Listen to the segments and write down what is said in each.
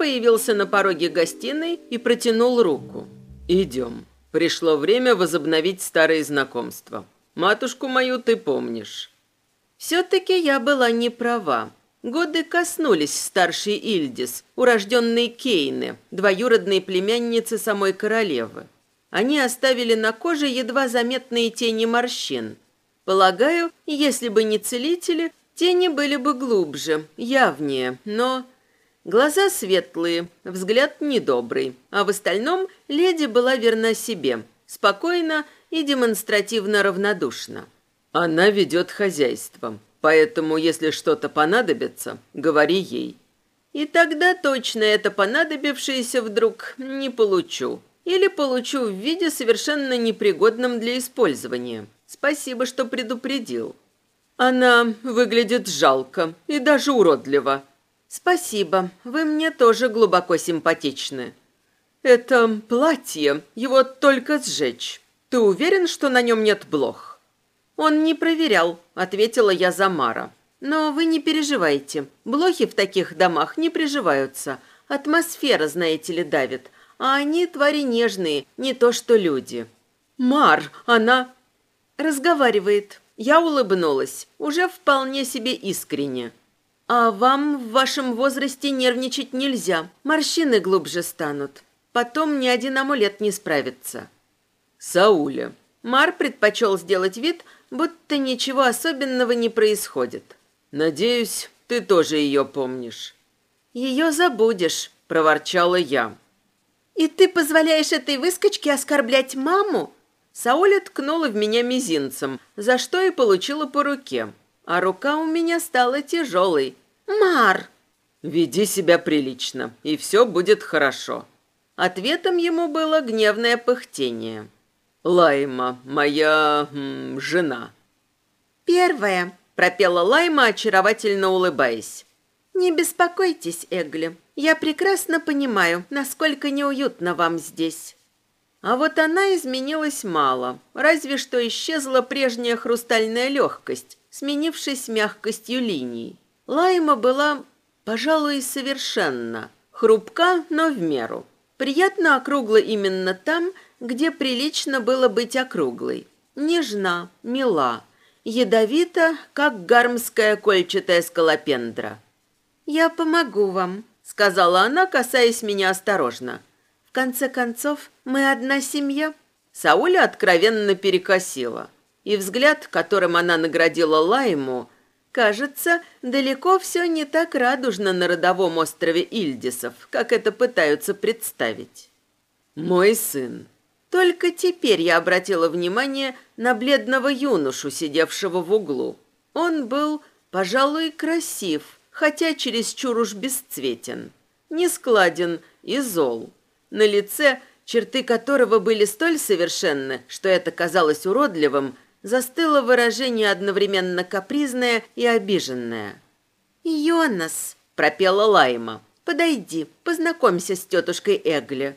Появился на пороге гостиной и протянул руку. «Идем. Пришло время возобновить старые знакомства. Матушку мою ты помнишь». Все-таки я была не права. Годы коснулись старшей Ильдис, урожденной Кейны, двоюродной племянницы самой королевы. Они оставили на коже едва заметные тени морщин. Полагаю, если бы не целители, тени были бы глубже, явнее, но... Глаза светлые, взгляд недобрый, а в остальном леди была верна себе, спокойно и демонстративно равнодушна. Она ведет хозяйство, поэтому, если что-то понадобится, говори ей. И тогда точно это понадобившееся вдруг не получу. Или получу в виде совершенно непригодном для использования. Спасибо, что предупредил. Она выглядит жалко и даже уродливо. Спасибо, вы мне тоже глубоко симпатичны. Это платье, его только сжечь. Ты уверен, что на нем нет блох? Он не проверял, ответила я за Мара. Но вы не переживайте. Блохи в таких домах не приживаются. Атмосфера, знаете ли, давит. А они твари нежные, не то что люди. Мар, она разговаривает. Я улыбнулась, уже вполне себе искренне. А вам в вашем возрасте нервничать нельзя. Морщины глубже станут. Потом ни один амулет не справится. Сауля. Мар предпочел сделать вид, будто ничего особенного не происходит. Надеюсь, ты тоже ее помнишь. Ее забудешь, проворчала я. «И ты позволяешь этой выскочке оскорблять маму?» Сауля ткнула в меня мизинцем, за что и получила по руке. А рука у меня стала тяжелой. «Мар!» «Веди себя прилично, и все будет хорошо». Ответом ему было гневное пыхтение. «Лайма, моя... М, жена». «Первая», — пропела Лайма, очаровательно улыбаясь. «Не беспокойтесь, Эгли. Я прекрасно понимаю, насколько неуютно вам здесь». А вот она изменилась мало, разве что исчезла прежняя хрустальная легкость, сменившись мягкостью линий. Лайма была, пожалуй, совершенно хрупка, но в меру. Приятно округла именно там, где прилично было быть округлой. Нежна, мила, ядовита, как гармская кольчатая скалопендра. «Я помогу вам», — сказала она, касаясь меня осторожно. «В конце концов, мы одна семья». Сауля откровенно перекосила, и взгляд, которым она наградила Лайму, кажется, далеко все не так радужно на родовом острове Ильдисов, как это пытаются представить. «Мой сын». Только теперь я обратила внимание на бледного юношу, сидевшего в углу. Он был, пожалуй, красив, хотя чересчур уж бесцветен, нескладен и зол. На лице, черты которого были столь совершенны, что это казалось уродливым, застыло выражение одновременно капризное и обиженное. «Йонас», — пропела Лайма, — «подойди, познакомься с тетушкой Эгли».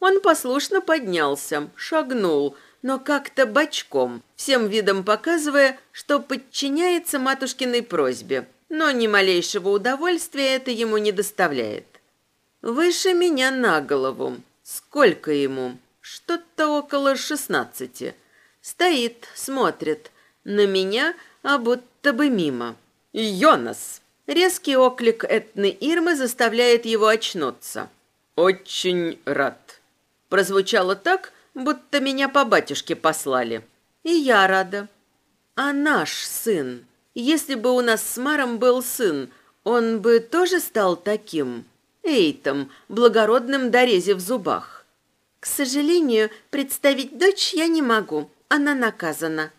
Он послушно поднялся, шагнул, но как-то бочком, всем видом показывая, что подчиняется матушкиной просьбе, но ни малейшего удовольствия это ему не доставляет. Выше меня на голову. Сколько ему? Что-то около шестнадцати. Стоит, смотрит. На меня, а будто бы мимо. «Йонас!» Резкий оклик Этны Ирмы заставляет его очнуться. «Очень рад». Прозвучало так, будто меня по батюшке послали. И я рада. А наш сын если бы у нас с Маром был сын, он бы тоже стал таким, Эйтом, благородным дорезе в зубах. К сожалению, представить дочь я не могу. Она наказана.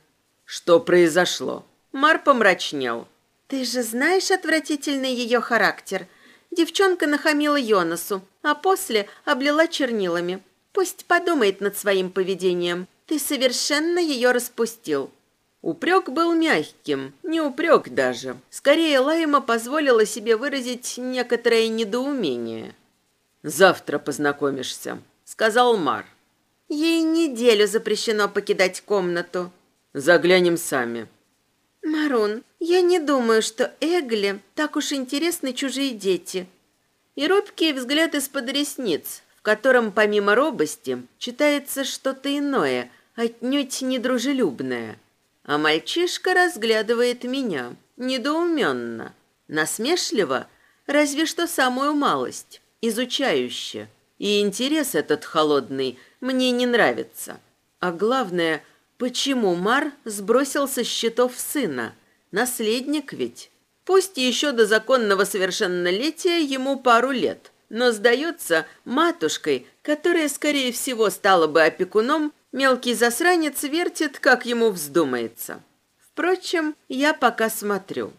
Что произошло? Мар помрачнел. Ты же знаешь отвратительный ее характер. Девчонка нахамила Йонасу, а после облила чернилами. Пусть подумает над своим поведением. Ты совершенно ее распустил. Упрек был мягким, не упрек даже. Скорее, Лайма позволила себе выразить некоторое недоумение. «Завтра познакомишься», — сказал Мар. «Ей неделю запрещено покидать комнату». «Заглянем сами». «Марун, я не думаю, что Эгли так уж интересны чужие дети». И робкий взгляд из-под ресниц, в котором помимо робости читается что-то иное, отнюдь недружелюбное. А мальчишка разглядывает меня, недоуменно, насмешливо, разве что самую малость, изучающе. И интерес этот холодный мне не нравится. А главное, почему Мар сбросил со счетов сына? Наследник ведь. Пусть еще до законного совершеннолетия ему пару лет, но сдается матушкой, которая, скорее всего, стала бы опекуном, Мелкий засранец вертит, как ему вздумается. Впрочем, я пока смотрю.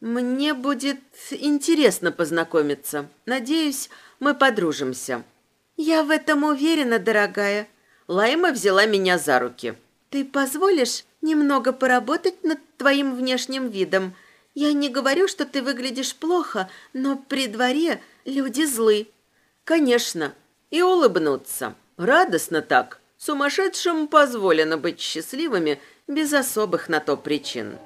Мне будет интересно познакомиться. Надеюсь, мы подружимся. Я в этом уверена, дорогая. Лайма взяла меня за руки. Ты позволишь немного поработать над твоим внешним видом? Я не говорю, что ты выглядишь плохо, но при дворе люди злы. Конечно. И улыбнуться. Радостно так. Сумасшедшим позволено быть счастливыми без особых на то причин.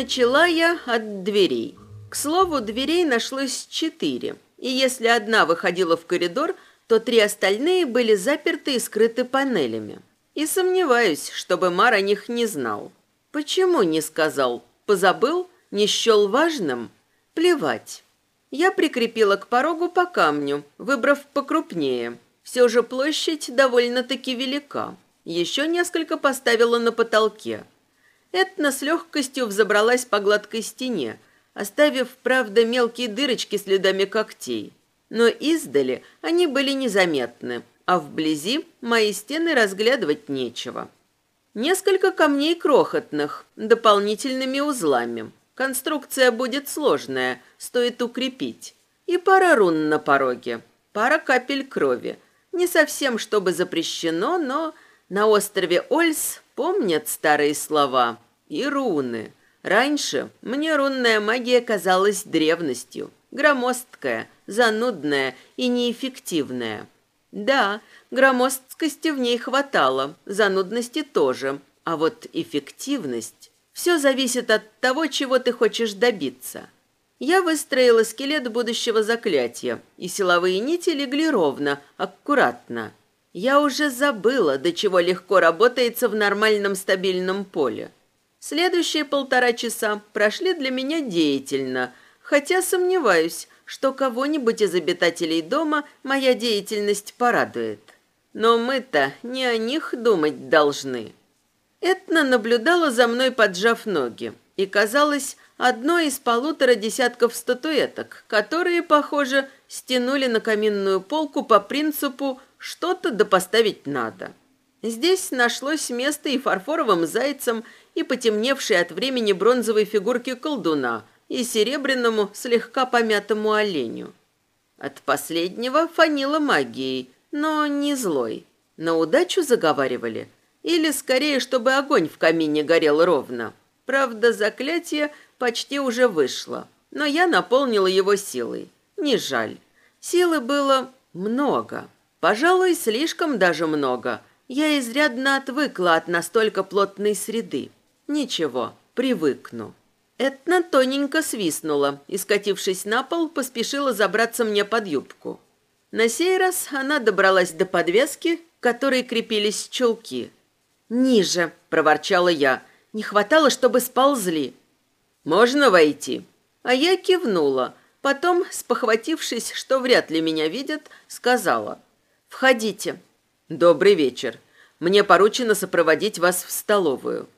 Начала я от дверей. К слову, дверей нашлось четыре. И если одна выходила в коридор – то три остальные были заперты и скрыты панелями. И сомневаюсь, чтобы Мар о них не знал. Почему не сказал? Позабыл? Не счел важным? Плевать. Я прикрепила к порогу по камню, выбрав покрупнее. Все же площадь довольно-таки велика. Еще несколько поставила на потолке. Этна с легкостью взобралась по гладкой стене, оставив, правда, мелкие дырочки следами когтей но издали они были незаметны, а вблизи мои стены разглядывать нечего. Несколько камней крохотных, дополнительными узлами. Конструкция будет сложная, стоит укрепить. И пара рун на пороге, пара капель крови. Не совсем, чтобы запрещено, но на острове Ольс помнят старые слова и руны. Раньше мне рунная магия казалась древностью, громоздкая – занудная и неэффективная. Да, громоздкости в ней хватало, занудности тоже, а вот эффективность... Все зависит от того, чего ты хочешь добиться. Я выстроила скелет будущего заклятия, и силовые нити легли ровно, аккуратно. Я уже забыла, до чего легко работается в нормальном стабильном поле. Следующие полтора часа прошли для меня деятельно, хотя сомневаюсь, что кого-нибудь из обитателей дома моя деятельность порадует. Но мы-то не о них думать должны. Этна наблюдала за мной, поджав ноги, и казалось одной из полутора десятков статуэток, которые, похоже, стянули на каминную полку по принципу «что-то да поставить надо». Здесь нашлось место и фарфоровым зайцам, и потемневшей от времени бронзовой фигурке колдуна, и серебряному, слегка помятому оленю. От последнего фанило магией, но не злой. На удачу заговаривали. Или, скорее, чтобы огонь в камине горел ровно. Правда, заклятие почти уже вышло, но я наполнила его силой. Не жаль. Силы было много. Пожалуй, слишком даже много. Я изрядно отвыкла от настолько плотной среды. Ничего, привыкну. Этна тоненько свистнула и, скатившись на пол, поспешила забраться мне под юбку. На сей раз она добралась до подвески, к которой крепились чулки. «Ниже!» – проворчала я. «Не хватало, чтобы сползли». «Можно войти?» А я кивнула. Потом, спохватившись, что вряд ли меня видят, сказала. «Входите». «Добрый вечер. Мне поручено сопроводить вас в столовую».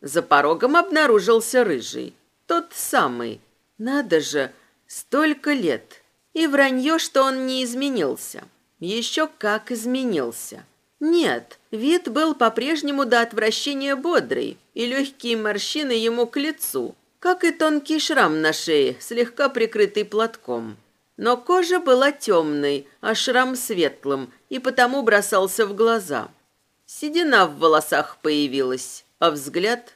За порогом обнаружился рыжий. Тот самый. Надо же, столько лет. И вранье, что он не изменился. Еще как изменился. Нет, вид был по-прежнему до отвращения бодрый, и легкие морщины ему к лицу, как и тонкий шрам на шее, слегка прикрытый платком. Но кожа была темной, а шрам светлым, и потому бросался в глаза. Седина в волосах появилась, а взгляд...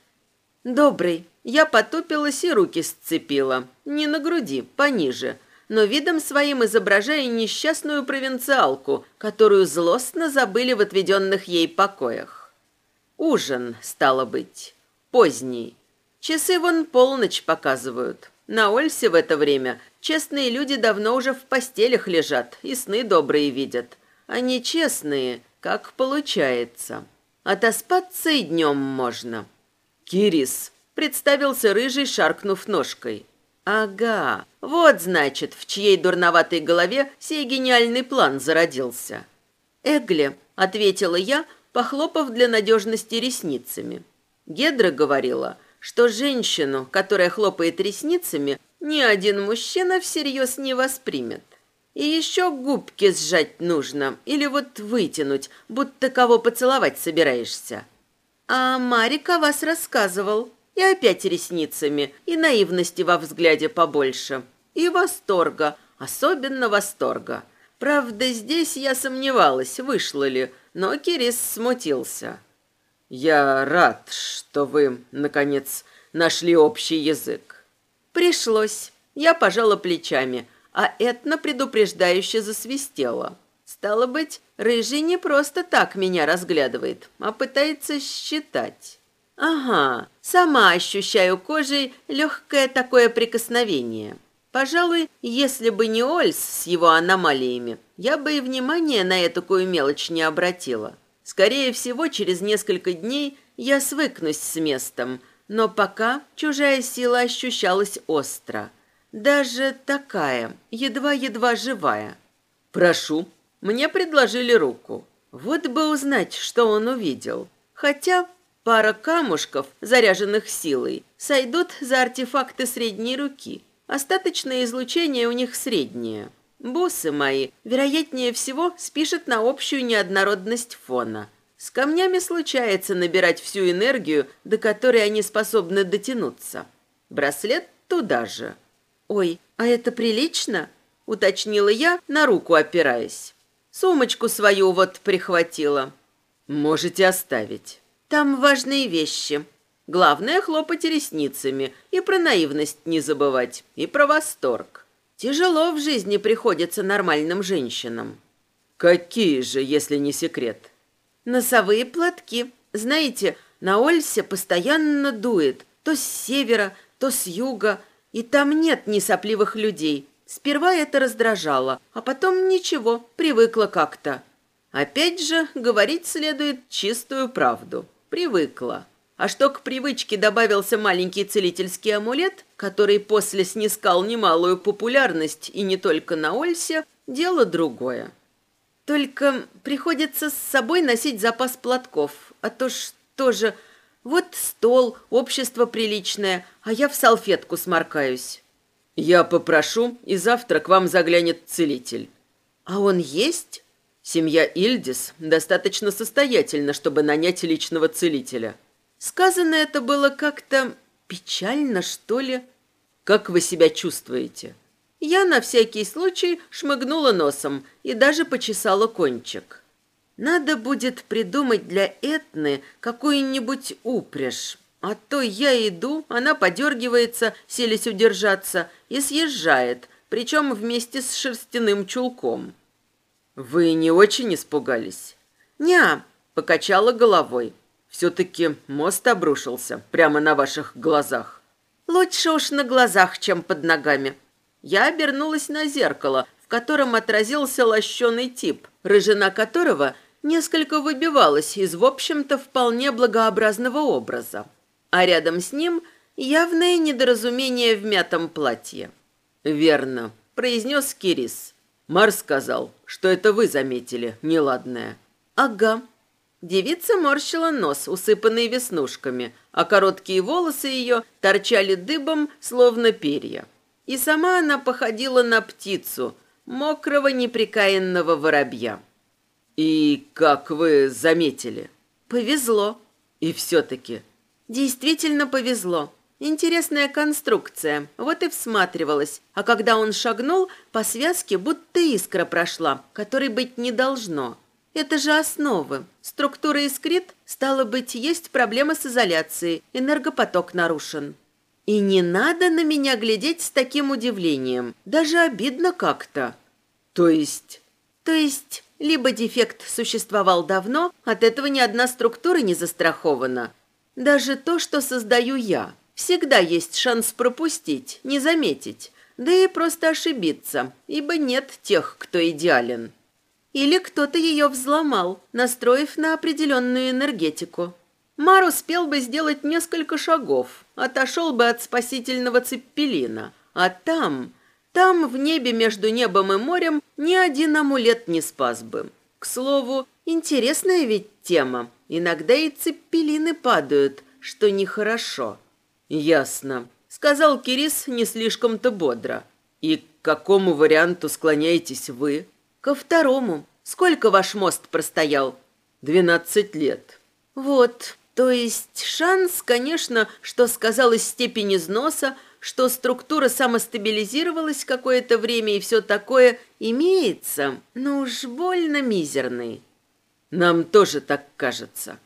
Добрый. Я потупилась и руки сцепила. Не на груди, пониже, но видом своим изображая несчастную провинциалку, которую злостно забыли в отведенных ей покоях. Ужин, стало быть. Поздний. Часы вон полночь показывают. На Ольсе в это время честные люди давно уже в постелях лежат и сны добрые видят. А нечестные, как получается. Отоспаться и днем можно. «Кирис», — представился рыжий, шаркнув ножкой. «Ага, вот, значит, в чьей дурноватой голове сей гениальный план зародился». «Эгле», — ответила я, похлопав для надежности ресницами. Гедра говорила — что женщину, которая хлопает ресницами, ни один мужчина всерьез не воспримет. И еще губки сжать нужно, или вот вытянуть, будто кого поцеловать собираешься. А Марик о вас рассказывал. И опять ресницами, и наивности во взгляде побольше. И восторга, особенно восторга. Правда, здесь я сомневалась, вышло ли, но Кирис смутился. «Я рад, что вы, наконец, нашли общий язык». «Пришлось». Я пожала плечами, а Этна предупреждающе засвистела. Стало быть, рыжий не просто так меня разглядывает, а пытается считать. Ага, сама ощущаю кожей легкое такое прикосновение. Пожалуй, если бы не Ольс с его аномалиями, я бы и внимания на эту мелочь не обратила. Скорее всего, через несколько дней я свыкнусь с местом, но пока чужая сила ощущалась остро. Даже такая, едва-едва живая. «Прошу». Мне предложили руку. Вот бы узнать, что он увидел. Хотя пара камушков, заряженных силой, сойдут за артефакты средней руки. Остаточное излучение у них среднее. Боссы мои, вероятнее всего, спишут на общую неоднородность фона. С камнями случается набирать всю энергию, до которой они способны дотянуться. Браслет туда же. «Ой, а это прилично?» – уточнила я, на руку опираясь. «Сумочку свою вот прихватила». «Можете оставить». «Там важные вещи. Главное – хлопать ресницами и про наивность не забывать, и про восторг». Тяжело в жизни приходится нормальным женщинам. Какие же, если не секрет? Носовые платки. Знаете, на Ольсе постоянно дует. То с севера, то с юга. И там нет ни сопливых людей. Сперва это раздражало, а потом ничего, привыкла как-то. Опять же, говорить следует чистую правду. Привыкла. А что к привычке добавился маленький целительский амулет, который после снискал немалую популярность и не только на Ольсе, дело другое. Только приходится с собой носить запас платков, а то что же... Вот стол, общество приличное, а я в салфетку сморкаюсь. Я попрошу, и завтра к вам заглянет целитель. А он есть? Семья Ильдис достаточно состоятельна, чтобы нанять личного целителя. Сказано это было как-то печально, что ли. Как вы себя чувствуете? Я на всякий случай шмыгнула носом и даже почесала кончик. Надо будет придумать для Этны какую-нибудь упряжь. А то я иду, она подергивается, селись удержаться, и съезжает, причем вместе с шерстяным чулком. «Вы не очень испугались?» «Ня», — покачала головой. Все-таки мост обрушился прямо на ваших глазах. Лучше уж на глазах, чем под ногами. Я обернулась на зеркало, в котором отразился лощеный тип, рыжина которого несколько выбивалась из, в общем-то, вполне благообразного образа. А рядом с ним явное недоразумение в мятом платье. «Верно», — произнес Кирис. Мар сказал, что это вы заметили, неладное. «Ага», Девица морщила нос, усыпанный веснушками, а короткие волосы ее торчали дыбом, словно перья. и сама она походила на птицу, мокрого неприкаянного воробья. «И как вы заметили?» «Повезло». «И все-таки?» «Действительно повезло. Интересная конструкция, вот и всматривалась. А когда он шагнул, по связке будто искра прошла, которой быть не должно. Это же основы. Структура искрит, стало быть, есть проблема с изоляцией, энергопоток нарушен. И не надо на меня глядеть с таким удивлением. Даже обидно как-то. То есть... То есть, либо дефект существовал давно, от этого ни одна структура не застрахована. Даже то, что создаю я. Всегда есть шанс пропустить, не заметить, да и просто ошибиться, ибо нет тех, кто идеален. Или кто-то ее взломал, настроив на определенную энергетику. Мар успел бы сделать несколько шагов, отошел бы от спасительного цеппелина, а там там, в небе между небом и морем, ни один амулет не спас бы. К слову, интересная ведь тема. Иногда и цеппелины падают, что нехорошо. «Ясно», — сказал Кирис не слишком-то бодро. «И к какому варианту склоняетесь вы?» «Ко второму. Сколько ваш мост простоял?» «Двенадцать лет». «Вот, то есть шанс, конечно, что сказалась степень износа, что структура самостабилизировалась какое-то время и все такое имеется, но уж больно мизерный. Нам тоже так кажется.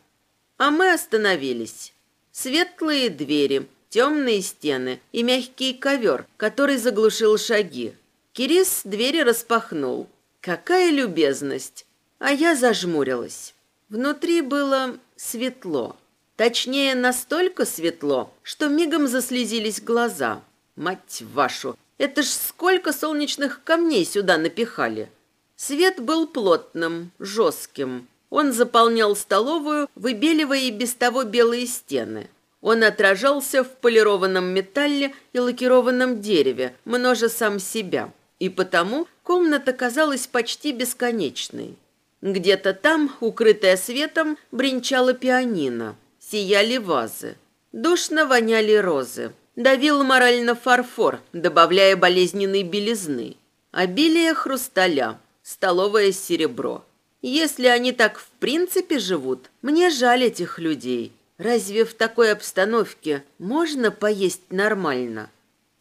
А мы остановились. Светлые двери, темные стены и мягкий ковер, который заглушил шаги. Кирис двери распахнул. Какая любезность! А я зажмурилась. Внутри было светло. Точнее, настолько светло, что мигом заслезились глаза. Мать вашу, это ж сколько солнечных камней сюда напихали. Свет был плотным, жестким. Он заполнял столовую, выбеливая и без того белые стены. Он отражался в полированном металле и лакированном дереве, множе сам себя. И потому комната казалась почти бесконечной. Где-то там, укрытая светом, бренчала пианино сияли вазы. Душно воняли розы. Давил морально фарфор, добавляя болезненной белизны. Обилие хрусталя, столовое серебро. Если они так в принципе живут, мне жаль этих людей. Разве в такой обстановке можно поесть нормально?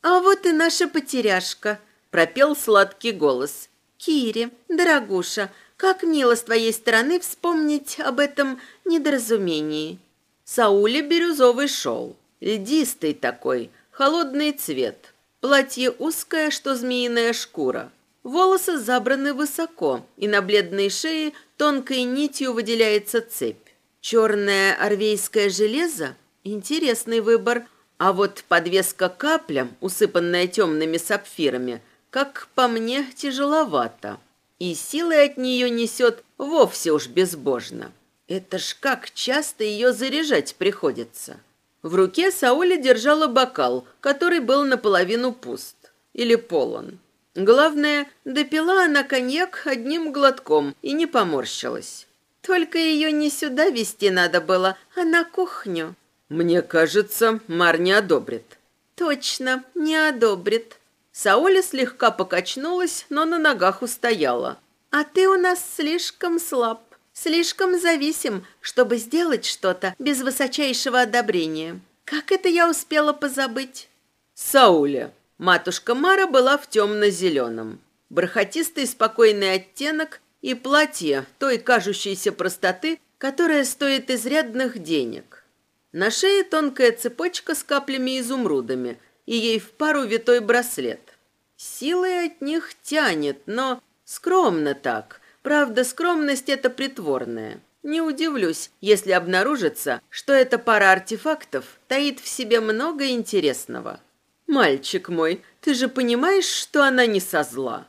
А вот и наша потеряшка, пропел сладкий голос. Кири, дорогуша, как мило с твоей стороны вспомнить об этом недоразумении. Сауле бирюзовый шел, льдистый такой, холодный цвет. Платье узкое, что змеиная шкура. Волосы забраны высоко, и на бледной шее тонкой нитью выделяется цепь. Черное арвейское железо – интересный выбор, а вот подвеска каплям, усыпанная темными сапфирами, как по мне, тяжеловато. И силой от нее несет вовсе уж безбожно. Это ж как часто ее заряжать приходится. В руке Сауля держала бокал, который был наполовину пуст. Или полон. Главное, допила она коньяк одним глотком и не поморщилась. Только ее не сюда вести надо было, а на кухню. Мне кажется, Мар не одобрит. Точно, не одобрит. Сауля слегка покачнулась, но на ногах устояла. А ты у нас слишком слаб. Слишком зависим, чтобы сделать что-то без высочайшего одобрения. Как это я успела позабыть? Сауля. Матушка Мара была в темно-зеленом. Бархатистый спокойный оттенок и платье той кажущейся простоты, которая стоит изрядных денег. На шее тонкая цепочка с каплями-изумрудами и ей в пару витой браслет. Силой от них тянет, но скромно так, Правда, скромность это притворная. Не удивлюсь, если обнаружится, что эта пара артефактов таит в себе много интересного. «Мальчик мой, ты же понимаешь, что она не со зла?»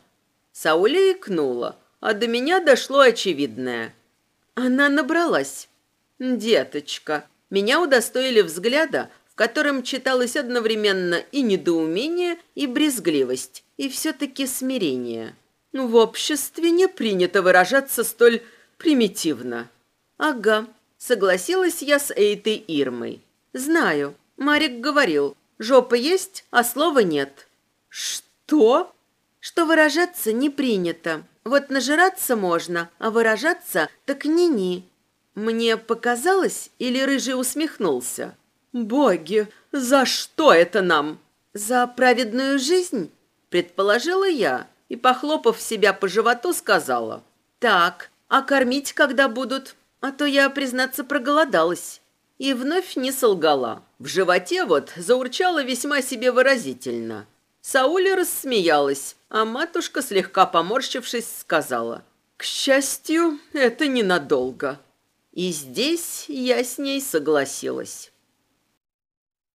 Сауля икнула, а до меня дошло очевидное. Она набралась. «Деточка». Меня удостоили взгляда, в котором читалось одновременно и недоумение, и брезгливость, и все-таки смирение. Ну, в обществе не принято выражаться столь примитивно. Ага, согласилась я с Эйтой Ирмой. Знаю, Марик говорил, жопа есть, а слова нет. Что? Что выражаться не принято. Вот нажираться можно, а выражаться так ни-ни. Мне показалось, или Рыжий усмехнулся? «Боги, за что это нам?» «За праведную жизнь?» Предположила я и, похлопав себя по животу, сказала. «Так, а кормить когда будут? А то я, признаться, проголодалась». И вновь не солгала. В животе вот заурчало весьма себе выразительно. Сауля рассмеялась, а матушка, слегка поморщившись, сказала. «К счастью, это ненадолго». И здесь я с ней согласилась.